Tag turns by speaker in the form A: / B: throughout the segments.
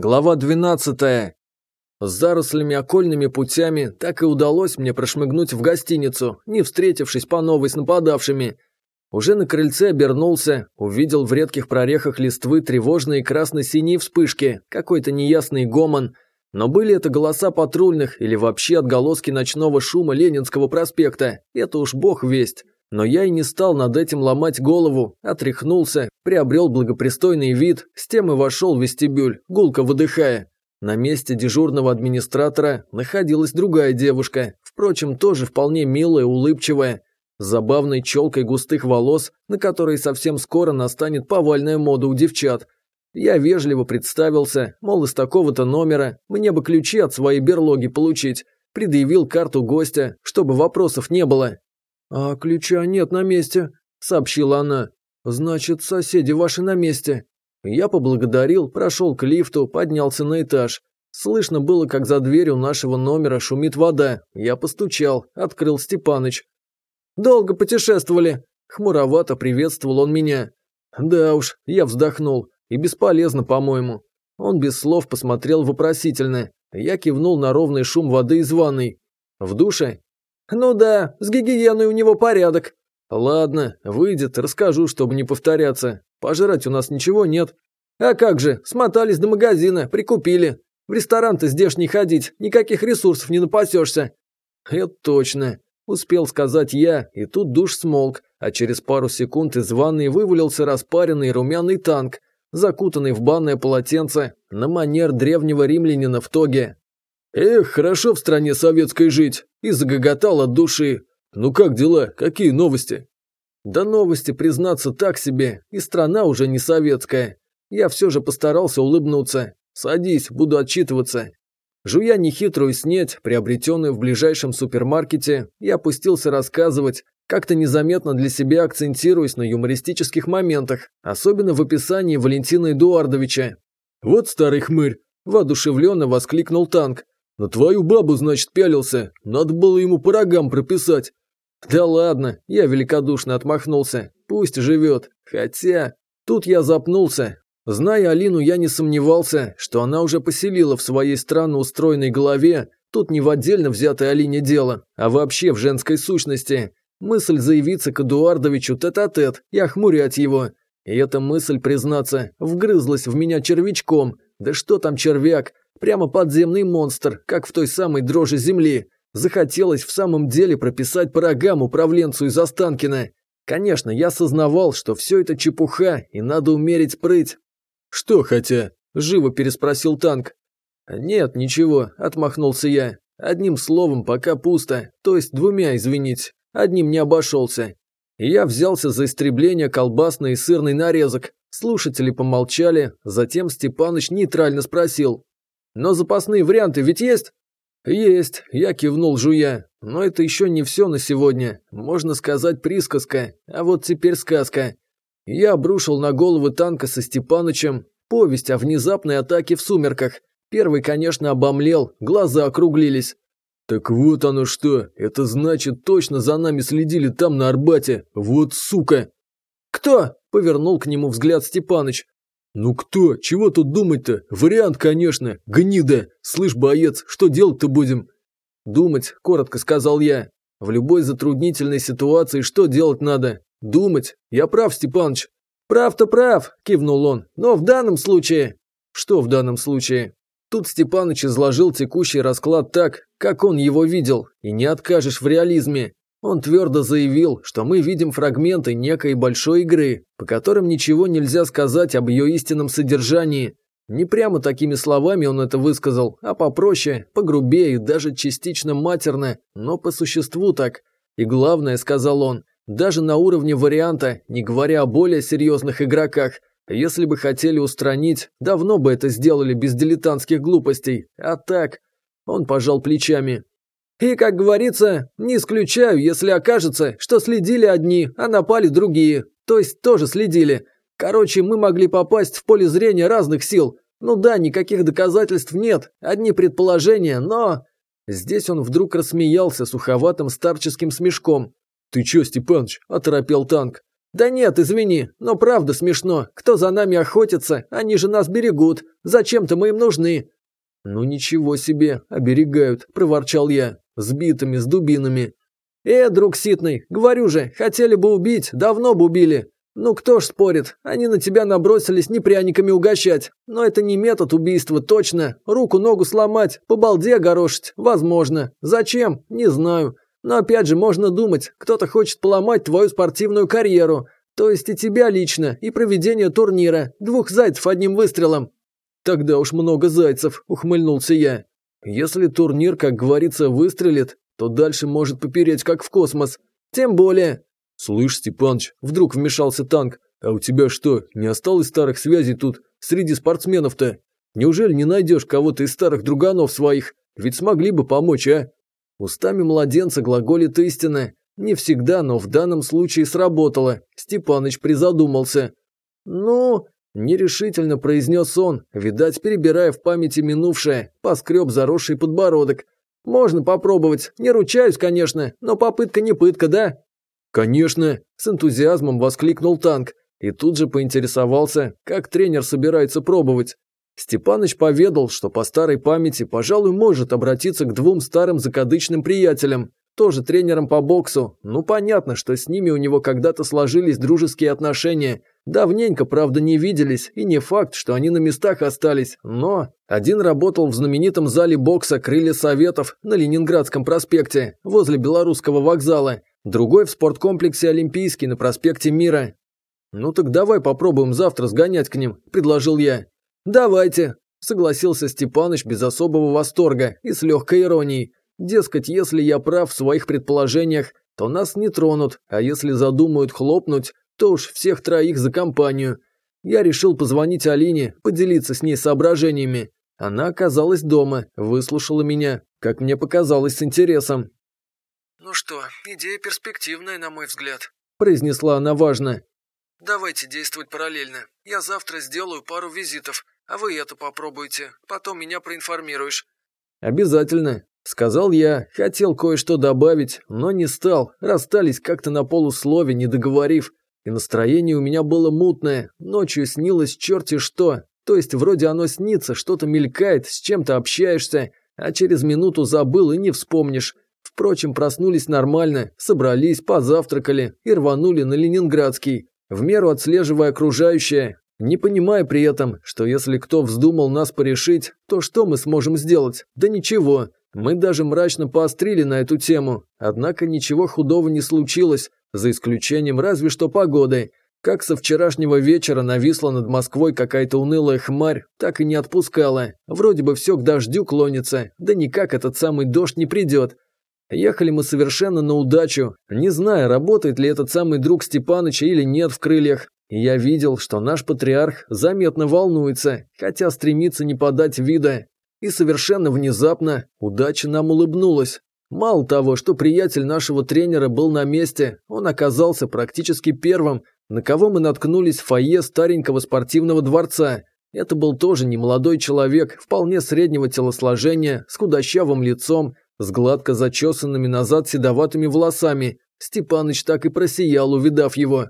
A: Глава 12. С зарослями окольными путями так и удалось мне прошмыгнуть в гостиницу, не встретившись по новой с нападавшими. Уже на крыльце обернулся, увидел в редких прорехах листвы тревожные красно-синие вспышки, какой-то неясный гомон. Но были это голоса патрульных или вообще отголоски ночного шума Ленинского проспекта, это уж бог весть. Но я и не стал над этим ломать голову, отряхнулся, приобрел благопристойный вид, с тем и вошел в вестибюль, гулко выдыхая. На месте дежурного администратора находилась другая девушка, впрочем, тоже вполне милая, улыбчивая, с забавной челкой густых волос, на которой совсем скоро настанет повальная мода у девчат. Я вежливо представился, мол, из такого-то номера мне бы ключи от своей берлоги получить, предъявил карту гостя, чтобы вопросов не было. «А ключа нет на месте», – сообщила она. «Значит, соседи ваши на месте». Я поблагодарил, прошел к лифту, поднялся на этаж. Слышно было, как за дверью нашего номера шумит вода. Я постучал, открыл Степаныч. «Долго путешествовали», – хмуровато приветствовал он меня. «Да уж», – я вздохнул. «И бесполезно, по-моему». Он без слов посмотрел вопросительно. Я кивнул на ровный шум воды из ванной. «В душе?» Ну да, с гигиеной у него порядок. Ладно, выйдет, расскажу, чтобы не повторяться. Пожрать у нас ничего нет. А как же, смотались до магазина, прикупили. В ресторан-то здешний ходить, никаких ресурсов не напасешься. Это точно. Успел сказать я, и тут душ смолк, а через пару секунд из ванной вывалился распаренный румяный танк, закутанный в банное полотенце на манер древнего римлянина в тоге. «Эх, хорошо в стране советской жить!» и загоготал от души. «Ну как дела? Какие новости?» «Да новости, признаться, так себе, и страна уже не советская. Я все же постарался улыбнуться. Садись, буду отчитываться». Жуя нехитрую снеть, приобретенную в ближайшем супермаркете, я опустился рассказывать, как-то незаметно для себя акцентируясь на юмористических моментах, особенно в описании Валентина Эдуардовича. «Вот старый хмырь!» – воодушевленно воскликнул танк. На твою бабу, значит, пялился. Надо было ему порогам прописать. Да ладно, я великодушно отмахнулся. Пусть живет. Хотя... Тут я запнулся. Зная Алину, я не сомневался, что она уже поселила в своей странно устроенной голове, тут не в отдельно взятой Алине дело, а вообще в женской сущности, мысль заявиться к Эдуардовичу тет-а-тет -а -тет и охмурять его. И эта мысль, признаться, вгрызлась в меня червячком. Да что там червяк, Прямо подземный монстр, как в той самой дрожи земли. Захотелось в самом деле прописать по рогам управленцу из Останкина. Конечно, я сознавал, что все это чепуха, и надо умерить прыть. «Что хотя?» – живо переспросил танк. «Нет, ничего», – отмахнулся я. «Одним словом, пока пусто, то есть двумя, извинить. Одним не обошелся. Я взялся за истребление колбасной и сырной нарезок. Слушатели помолчали, затем Степаныч нейтрально спросил. Но запасные варианты ведь есть? Есть, я кивнул жуя. Но это еще не все на сегодня. Можно сказать присказка, а вот теперь сказка. Я обрушил на головы танка со Степанычем повесть о внезапной атаке в сумерках. Первый, конечно, обомлел, глаза округлились. «Так вот оно что, это значит, точно за нами следили там на Арбате, вот сука!» «Кто?» – повернул к нему взгляд Степаныч. «Ну кто? Чего тут думать-то? Вариант, конечно. Гнида. Слышь, боец, что делать-то будем?» «Думать», – коротко сказал я. «В любой затруднительной ситуации что делать надо? Думать. Я прав, Степаныч». «Прав-то прав», – кивнул он. «Но в данном случае...» «Что в данном случае?» Тут Степаныч изложил текущий расклад так, как он его видел, и не откажешь в реализме. Он твердо заявил, что мы видим фрагменты некой большой игры, по которым ничего нельзя сказать об ее истинном содержании. Не прямо такими словами он это высказал, а попроще, погрубее даже частично матерно, но по существу так. И главное, сказал он, даже на уровне варианта, не говоря о более серьезных игроках, если бы хотели устранить, давно бы это сделали без дилетантских глупостей, а так... Он пожал плечами. И, как говорится, не исключаю, если окажется, что следили одни, а напали другие. То есть тоже следили. Короче, мы могли попасть в поле зрения разных сил. Ну да, никаких доказательств нет, одни предположения, но... Здесь он вдруг рассмеялся суховатым старческим смешком. «Ты чё, Степаныч?» – оторопел танк. «Да нет, извини, но правда смешно. Кто за нами охотится? Они же нас берегут. Зачем-то мы им нужны. «Ну ничего себе, оберегают», – проворчал я, – «с битами, с дубинами». «Э, друг Ситный, говорю же, хотели бы убить, давно бы убили». «Ну кто ж спорит, они на тебя набросились не пряниками угощать, но это не метод убийства, точно, руку-ногу сломать, по балде огорошить, возможно, зачем, не знаю, но опять же можно думать, кто-то хочет поломать твою спортивную карьеру, то есть и тебя лично, и проведение турнира, двух зайцев одним выстрелом, «Тогда уж много зайцев», – ухмыльнулся я. «Если турнир, как говорится, выстрелит, то дальше может попереть как в космос. Тем более...» «Слышь, Степанч, вдруг вмешался танк. А у тебя что, не осталось старых связей тут, среди спортсменов-то? Неужели не найдешь кого-то из старых друганов своих? Ведь смогли бы помочь, а?» Устами младенца глаголит истина. Не всегда, но в данном случае сработало. Степаныч призадумался. «Ну, Нерешительно произнес он, видать, перебирая в памяти минувшее, поскреб заросший подбородок. «Можно попробовать, не ручаюсь, конечно, но попытка не пытка, да?» «Конечно!» – с энтузиазмом воскликнул танк и тут же поинтересовался, как тренер собирается пробовать. Степаныч поведал, что по старой памяти, пожалуй, может обратиться к двум старым закадычным приятелям, тоже тренерам по боксу. Ну, понятно, что с ними у него когда-то сложились дружеские отношения – Давненько, правда, не виделись, и не факт, что они на местах остались, но... Один работал в знаменитом зале бокса «Крылья Советов» на Ленинградском проспекте, возле Белорусского вокзала, другой в спорткомплексе «Олимпийский» на проспекте Мира. «Ну так давай попробуем завтра сгонять к ним», – предложил я. «Давайте», – согласился Степаныч без особого восторга и с легкой иронией. «Дескать, если я прав в своих предположениях, то нас не тронут, а если задумают хлопнуть, то уж всех троих за компанию. Я решил позвонить Алине, поделиться с ней соображениями. Она оказалась дома, выслушала меня, как мне показалось, с интересом.
B: «Ну что, идея перспективная, на мой взгляд», –
A: произнесла она важно.
B: «Давайте действовать параллельно. Я завтра сделаю пару визитов, а вы это попробуйте, потом меня проинформируешь».
A: «Обязательно», – сказал я, хотел кое-что добавить, но не стал, расстались как-то на полуслове, не договорив – и настроение у меня было мутное, ночью снилось черти что. То есть вроде оно снится, что-то мелькает, с чем-то общаешься, а через минуту забыл и не вспомнишь. Впрочем, проснулись нормально, собрались, позавтракали и рванули на Ленинградский, в меру отслеживая окружающее, не понимая при этом, что если кто вздумал нас порешить, то что мы сможем сделать? Да ничего. Мы даже мрачно поострили на эту тему, однако ничего худого не случилось, за исключением разве что погоды. Как со вчерашнего вечера нависла над Москвой какая-то унылая хмарь, так и не отпускала. Вроде бы все к дождю клонится, да никак этот самый дождь не придет. Ехали мы совершенно на удачу, не зная, работает ли этот самый друг Степаныча или нет в крыльях. Я видел, что наш патриарх заметно волнуется, хотя стремится не подать вида. И совершенно внезапно удача нам улыбнулась. Мало того, что приятель нашего тренера был на месте, он оказался практически первым, на кого мы наткнулись в фойе старенького спортивного дворца. Это был тоже немолодой человек, вполне среднего телосложения, с худощавым лицом, с гладко зачесанными назад седоватыми волосами. Степаныч так и просиял, увидав его.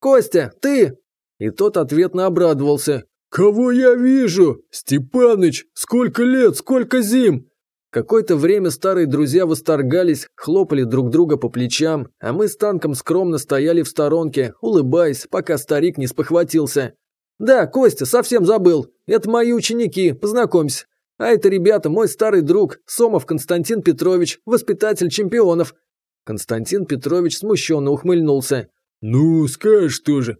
A: «Костя, ты!» И тот ответно обрадовался. «Кого я вижу? Степаныч! Сколько лет, сколько зим!» Какое-то время старые друзья восторгались, хлопали друг друга по плечам, а мы с танком скромно стояли в сторонке, улыбаясь, пока старик не спохватился. «Да, Костя, совсем забыл. Это мои ученики, познакомься. А это, ребята, мой старый друг, Сомов Константин Петрович, воспитатель чемпионов». Константин Петрович смущенно ухмыльнулся. «Ну, скажешь тоже».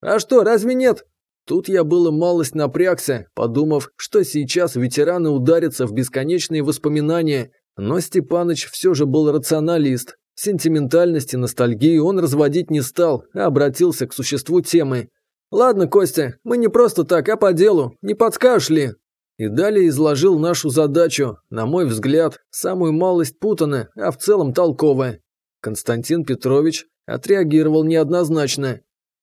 A: «А что, разве нет? Тут я было малость напрягся, подумав, что сейчас ветераны ударятся в бесконечные воспоминания, но Степаныч все же был рационалист. Сентиментальность и ностальгию он разводить не стал, а обратился к существу темы. «Ладно, Костя, мы не просто так, а по делу. Не подскажешь ли?» И далее изложил нашу задачу, на мой взгляд, самую малость путана, а в целом толковая. Константин Петрович отреагировал неоднозначно,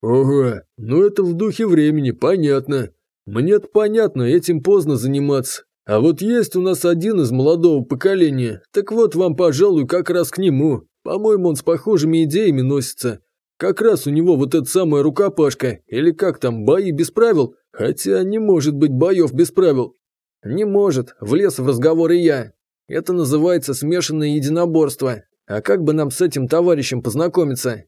A: «Ага, ну это в духе времени, понятно. Мне-то понятно, этим поздно заниматься. А вот есть у нас один из молодого поколения, так вот вам, пожалуй, как раз к нему. По-моему, он с похожими идеями носится. Как раз у него вот эта самая рукопашка, или как там, бои без правил? Хотя не может быть боев без правил». «Не может», – влез в разговор и я. «Это называется смешанное единоборство. А как бы нам с этим товарищем познакомиться?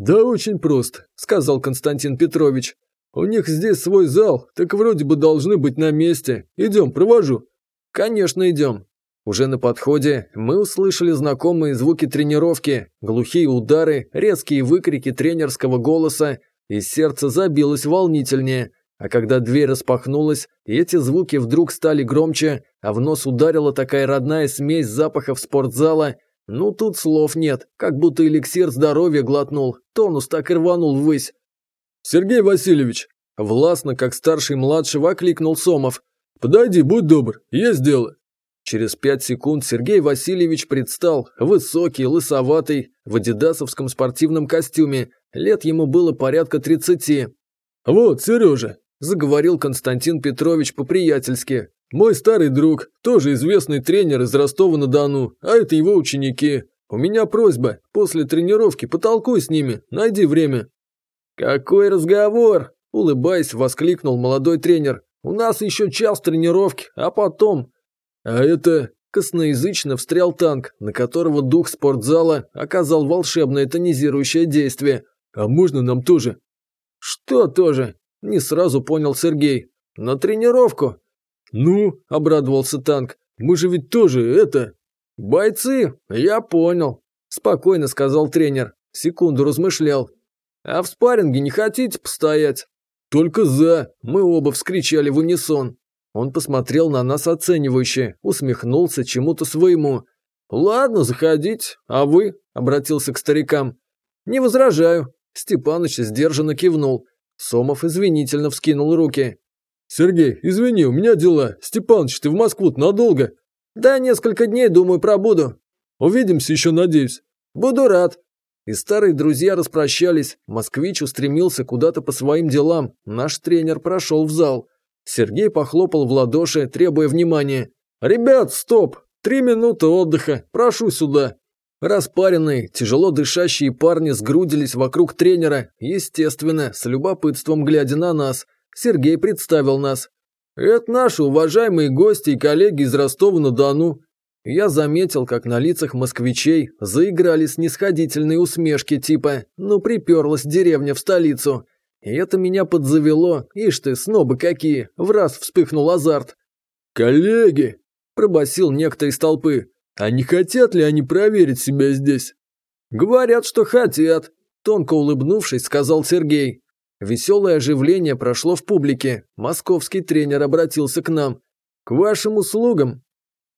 A: «Да очень просто», – сказал Константин Петрович. «У них здесь свой зал, так вроде бы должны быть на месте. Идем, провожу». «Конечно, идем». Уже на подходе мы услышали знакомые звуки тренировки, глухие удары, резкие выкрики тренерского голоса, и сердце забилось волнительнее. А когда дверь распахнулась, и эти звуки вдруг стали громче, а в нос ударила такая родная смесь запахов спортзала – ну тут слов нет, как будто эликсир здоровья глотнул, тонус так и рванул ввысь. «Сергей Васильевич!» – властно, как старший младшего, окликнул Сомов. «Подойди, будь добр, есть дело!» Через пять секунд Сергей Васильевич предстал, высокий, лысоватый, в адидасовском спортивном костюме, лет ему было порядка тридцати. «Вот, Сережа!» – заговорил Константин Петрович по-приятельски. Мой старый друг, тоже известный тренер из Ростова-на-Дону, а это его ученики. У меня просьба, после тренировки потолкуй с ними, найди время». «Какой разговор?» – улыбаясь, воскликнул молодой тренер. «У нас еще час тренировки, а потом...» «А это...» – косноязычно встрял танк, на которого дух спортзала оказал волшебное тонизирующее действие. «А можно нам тоже?» «Что тоже?» – не сразу понял Сергей. «На тренировку?» «Ну?» – обрадовался танк. «Мы же ведь тоже это...» «Бойцы, я понял», – спокойно сказал тренер. Секунду размышлял. «А в спарринге не хотите постоять?» «Только за!» – мы оба вскричали в унисон. Он посмотрел на нас оценивающе, усмехнулся чему-то своему. «Ладно, заходить. А вы?» – обратился к старикам. «Не возражаю». Степаныч сдержанно кивнул. Сомов извинительно вскинул руки. «Сергей, извини, у меня дела. Степаныч, ты в Москву надолго?» «Да, несколько дней, думаю, пробуду». «Увидимся еще, надеюсь». «Буду рад». И старые друзья распрощались. Москвич устремился куда-то по своим делам. Наш тренер прошел в зал. Сергей похлопал в ладоши, требуя внимания. «Ребят, стоп! Три минуты отдыха. Прошу сюда». Распаренные, тяжело дышащие парни сгрудились вокруг тренера, естественно, с любопытством глядя на нас – Сергей представил нас. «Это наши уважаемые гости и коллеги из Ростова-на-Дону». Я заметил, как на лицах москвичей заиграли снисходительные усмешки типа «Ну приперлась деревня в столицу». И это меня подзавело, ишь ты, снобы какие, в раз вспыхнул азарт. «Коллеги!» – пробасил некто из толпы. «А не хотят ли они проверить себя здесь?» «Говорят, что хотят», – тонко улыбнувшись, сказал Сергей. Веселое оживление прошло в публике. Московский тренер обратился к нам. «К вашим услугам!»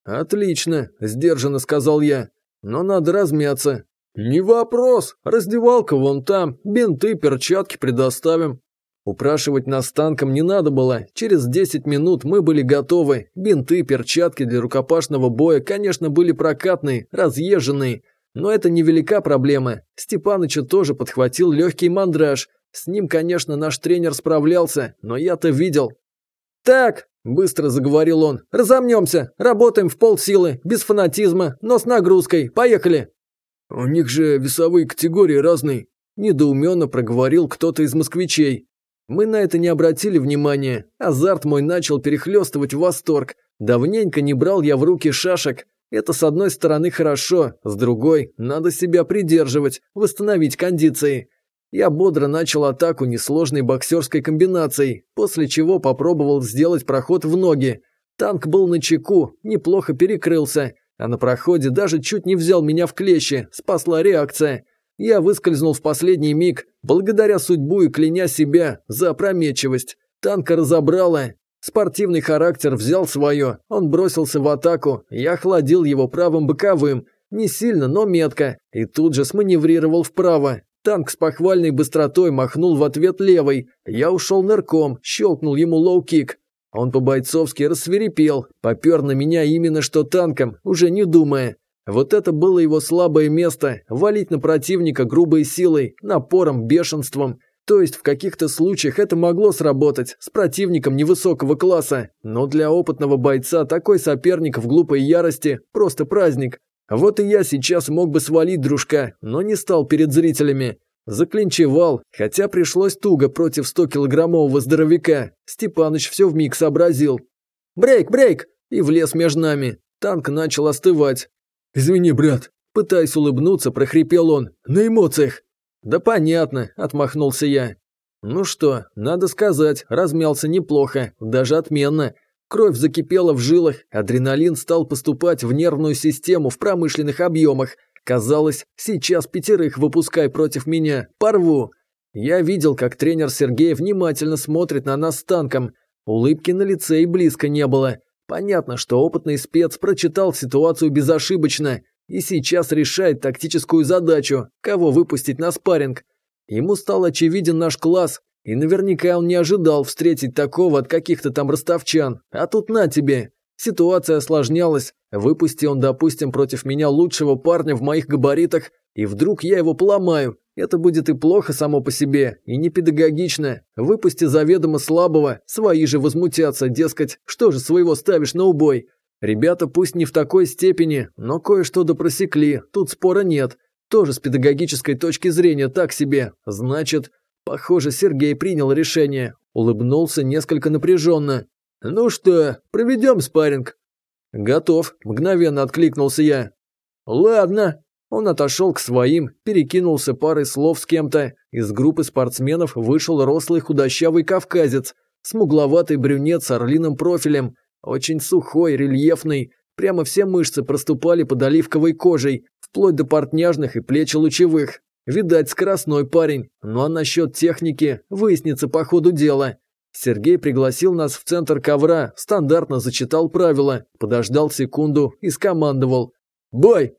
A: «Отлично», – сдержанно сказал я. «Но надо размяться». «Не вопрос. Раздевалка вон там. Бинты, перчатки предоставим». Упрашивать нас танком не надо было. Через 10 минут мы были готовы. Бинты, перчатки для рукопашного боя, конечно, были прокатные, разъезженные. Но это не велика проблема. Степаныча тоже подхватил легкий мандраж – с ним, конечно, наш тренер справлялся, но я-то видел. «Так», – быстро заговорил он, – «разомнемся, работаем в полсилы, без фанатизма, но с нагрузкой, поехали». «А «У них же весовые категории разные», – недоуменно проговорил кто-то из москвичей. Мы на это не обратили внимания. Азарт мой начал перехлестывать восторг. Давненько не брал я в руки шашек. Это с одной стороны хорошо, с другой – надо себя придерживать, восстановить кондиции. Я бодро начал атаку несложной боксерской комбинацией, после чего попробовал сделать проход в ноги. Танк был начеку, неплохо перекрылся, а на проходе даже чуть не взял меня в клещи, спасла реакция. Я выскользнул в последний миг, благодаря судьбу и кляня себя за опрометчивость. Танка разобрало. Спортивный характер взял свое, он бросился в атаку, я охладил его правым боковым, не сильно, но метко, и тут же сманеврировал вправо, Танк с похвальной быстротой махнул в ответ левой. Я ушел нырком, щелкнул ему лоу-кик. Он по-бойцовски рассверепел, попер на меня именно что танком, уже не думая. Вот это было его слабое место – валить на противника грубой силой, напором, бешенством. То есть в каких-то случаях это могло сработать с противником невысокого класса, но для опытного бойца такой соперник в глупой ярости – просто праздник. А вот и я сейчас мог бы свалить дружка, но не стал перед зрителями. Заклинчевал, хотя пришлось туго против 100-килограммового здоровяка. Степаныч все вмиг сообразил. «Брейк, брейк!» и влез между нами. Танк начал остывать. «Извини, брат», – пытаясь улыбнуться, прохрипел он. «На эмоциях!» «Да понятно», – отмахнулся я. «Ну что, надо сказать, размялся неплохо, даже отменно. Кровь закипела в жилах, адреналин стал поступать в нервную систему в промышленных объемах. Казалось, сейчас пятерых выпускай против меня, порву. Я видел, как тренер Сергей внимательно смотрит на нас с танком. Улыбки на лице и близко не было. Понятно, что опытный спец прочитал ситуацию безошибочно и сейчас решает тактическую задачу, кого выпустить на спарринг. Ему стал очевиден наш класс, и наверняка он не ожидал встретить такого от каких-то там ростовчан. А тут на тебе. Ситуация осложнялась. Выпусти он, допустим, против меня лучшего парня в моих габаритах, и вдруг я его поломаю. Это будет и плохо само по себе, и не педагогично. Выпусти заведомо слабого, свои же возмутятся, дескать, что же своего ставишь на убой. Ребята пусть не в такой степени, но кое-что допросекли, тут спора нет. Тоже с педагогической точки зрения так себе. Значит, Похоже, Сергей принял решение. Улыбнулся несколько напряженно. Ну что, проведем спарринг? Готов, мгновенно откликнулся я. Ладно. Он отошел к своим, перекинулся парой слов с кем-то. Из группы спортсменов вышел рослый худощавый кавказец, смугловатый брюнет с орлиным профилем, очень сухой, рельефный, прямо все мышцы проступали под оливковой кожей, вплоть до портняжных и плечи лучевых. Видать, скоростной парень, но а насчет техники выяснится по ходу дела. Сергей пригласил нас в центр ковра, стандартно зачитал правила, подождал секунду и скомандовал. «Бой!»